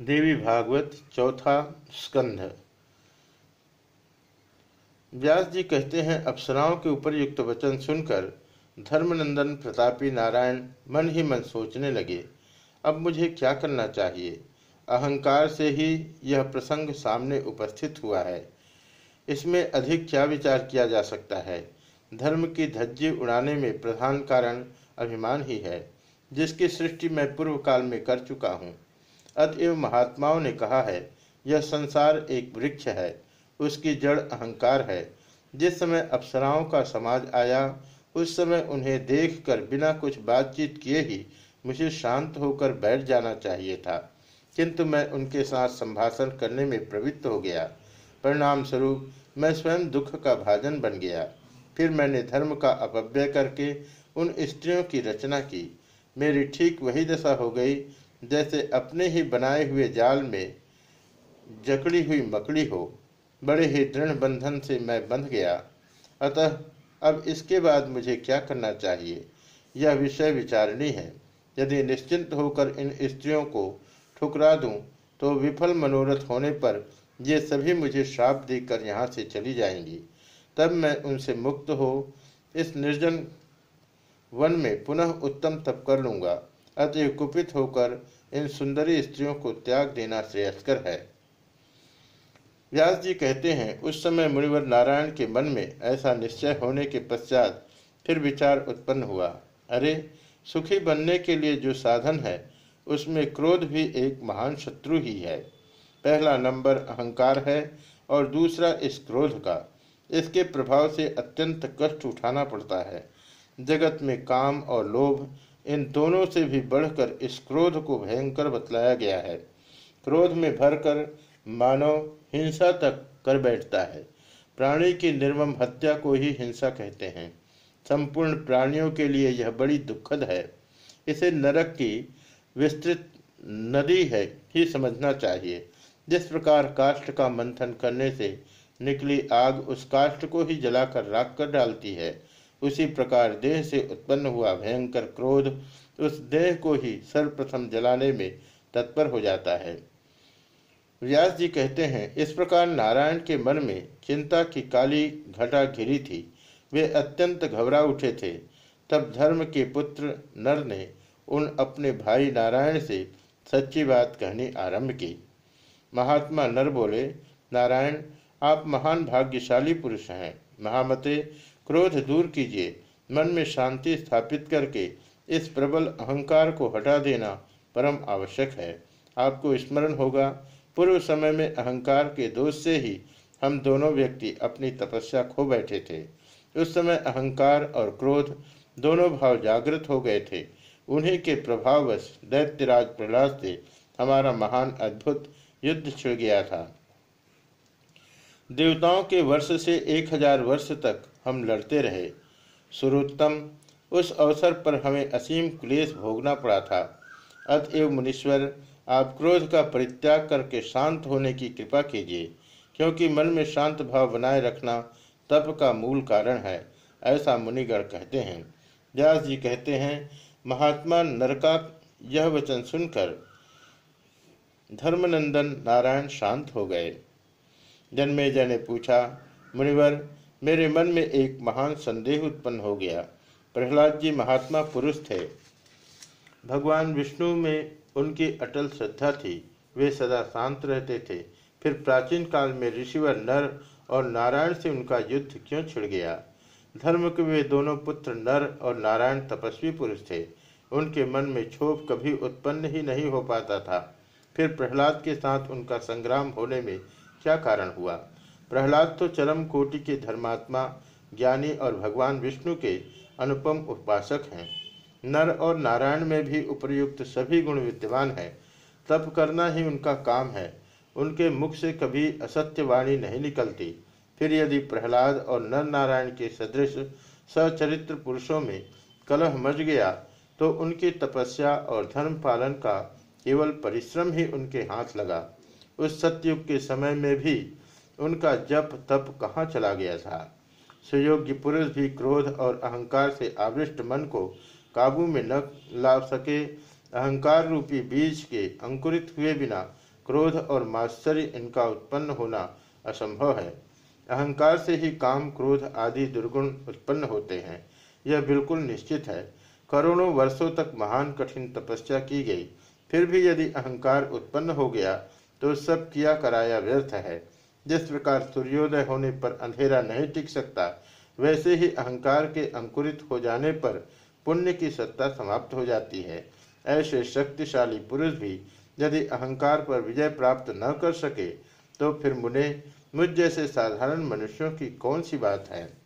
देवी भागवत चौथा स्कंध। व्यास जी कहते हैं, अप्सराओं के ऊपर युक्त वचन सुनकर धर्मनंदन प्रतापी नारायण मन ही मन सोचने लगे, अब मुझे क्या करना चाहिए? अहंकार से ही यह प्रसंग सामने उपस्थित हुआ है। इसमें अधिक क्या विचार किया जा सकता है? धर्म की धज्जी उड़ाने में प्रधान कारण अभिमान ही है, जिसकी सृष्टि मैं पूर्व काल में कर चुका हूँ। अतएव महात्माओं ने कहा है, यह संसार एक वृक्ष है, उसकी जड़ अहंकार है। जिस समय अप्सराओं का समाज आया, उस समय उन्हें देखकर बिना कुछ बातचीत किए ही मुझे शांत होकर बैठ जाना चाहिए था। किंतु मैं उनके साथ संभाषण करने में प्रवृत्त हो गया। परिणाम स्वरूप मैं स्वयं दुख का भाजन बन गया। फिर मैंने धर्म का अपव्यय करके उन स्त्रियों की रचना की। मेरी ठीक वही दशा हो गई जैसे अपने ही बनाए हुए जाल में जकड़ी हुई मकड़ी हो, बड़े ही दृढ़ बंधन से मैं बंध गया। अतः अब इसके बाद मुझे क्या करना चाहिए? यह विषय विचारणी है। यदि निश्चिंत होकर इन स्त्रियों को ठुकरा दूँ तो विफल मनोरथ होने पर ये सभी मुझे श्राप देकर यहाँ से चली जाएँगी। तब मैं उनसे मुक्त हो, इस निर्जन वन में पुनः उत्तम तप कर लूँगा। अतः कुपित होकर इन सुंदरी स्त्रियों को त्याग देना श्रेयस्कर है। व्यास जी कहते हैं, उस समय मुनिवर नारायण के मन में ऐसा निश्चय होने के पश्चात फिर विचार उत्पन्न हुआ। अरे, सुखी बनने के लिए जो साधन है, उसमें क्रोध भी एक महान शत्रु ही है। पहला नंबर अहंकार है और दूसरा इस क्रोध का। इसके प्रभाव से अत्यंत कष्ट उठाना पड़ता है। जगत में काम और लोभ इन दोनों से भी बढ़कर इस क्रोध को भयंकर बतलाया गया है। क्रोध में भरकर मानव हिंसा तक कर बैठता है। प्राणी की निर्मम हत्या को ही हिंसा कहते हैं। संपूर्ण प्राणियों के लिए यह बड़ी दुखद है। इसे नरक की विस्तृत नदी है ही समझना चाहिए। जिस प्रकार काष्ठ का मंथन करने से निकली आग उस काष्ठ को ही जलाकर राख कर डालती है उसी प्रकार देह से उत्पन्न हुआ भयंकर क्रोध उस देह को ही सर्वप्रथम जलाने में तत्पर हो जाता है। व्यास जी कहते हैं, इस प्रकार नारायण के मन में चिंता की काली घटा घिरी थी। वे अत्यंत घबरा उठे थे। तब धर्म के पुत्र नर ने उन अपने भाई नारायण से सच्ची बात कहनी आरंभ की। महात्मा नर बोले, नारायण, आप महान भाग्यशाली पुरुष हैं। महामते क्रोध दूर कीजिए, मन में शांति स्थापित करके इस प्रबल अहंकार को हटा देना परम आवश्यक है। आपको स्मरण होगा, पूर्व समय में अहंकार के दोष से ही हम दोनों व्यक्ति अपनी तपस्या खो बैठे थे। उस समय अहंकार और क्रोध दोनों भाव जागृत हो गए थे। उन्हीं के प्रभाववश दैत्यराज प्रहलाद से हमारा महान अद्भुत युद्ध छिड़ गया था। देवताओं के वर्ष से एक हज़ार वर्ष तक हम लड़ते रहे। सुरोत्तम उस अवसर पर हमें असीम क्लेश भोगना पड़ा था। अतएव मुनीश्वर, आप क्रोध का परित्याग करके शांत होने की कृपा कीजिए, क्योंकि मन में शांत भाव बनाए रखना तप का मूल कारण है, ऐसा मुनिगण कहते हैं। व्यास जी कहते हैं, महात्मा नरका यह वचन सुनकर धर्मनंदन नारायण शांत हो गए। जन्मेजय ने पूछा, मुनिवर मेरे मन में एक महान संदेह उत्पन्न हो गया। प्रहलाद जी महात्मा पुरुष थे। भगवान विष्णु में उनकी अटल श्रद्धा थी। वे सदा शांत रहते थे। फिर प्राचीन काल में ऋषिवर नर और नारायण से उनका युद्ध क्यों छिड़ गया? धर्म के वे दोनों पुत्र नर और नारायण तपस्वी पुरुष थे। उनके मन में क्षोभ कभी उत्पन्न ही नहीं हो पाता था। फिर प्रहलाद के साथ उनका संग्राम होने में क्या कारण हुआ? प्रहलाद तो चरम कोटि के धर्मात्मा, ज्ञानी और भगवान विष्णु के अनुपम उपासक हैं। नर और नारायण में भी उपयुक्त सभी गुण विद्यमान हैं। तप करना ही उनका काम है। उनके मुख से कभी असत्य वाणी नहीं निकलती। फिर यदि प्रहलाद और नर नारायण के सदृश सचरित्र पुरुषों में कलह मच गया तो उनकी तपस्या और धर्म पालन का केवल परिश्रम ही उनके हाथ लगा। उस सत्युग के समय में भी उनका जप तप कहाँ चला गया था? सुयोग्य पुरुष भी क्रोध और अहंकार से आवृष्ट मन को काबू में न ला सके। अहंकार रूपी बीज के अंकुरित हुए बिना क्रोध और मात्सर्य इनका उत्पन्न होना असंभव है। अहंकार से ही काम, क्रोध आदि दुर्गुण उत्पन्न होते हैं। यह बिल्कुल निश्चित है। करोड़ों वर्षों तक महान कठिन तपस्या की गई। फिर भी यदि अहंकार उत्पन्न हो गया तो सब किया कराया व्यर्थ है। जिस प्रकार सूर्योदय होने पर अंधेरा नहीं टिक सकता, वैसे ही अहंकार के अंकुरित हो जाने पर पुण्य की सत्ता समाप्त हो जाती है। ऐसे शक्तिशाली पुरुष भी यदि अहंकार पर विजय प्राप्त न कर सके तो फिर मुने, मुझ जैसे साधारण मनुष्यों की कौन सी बात है?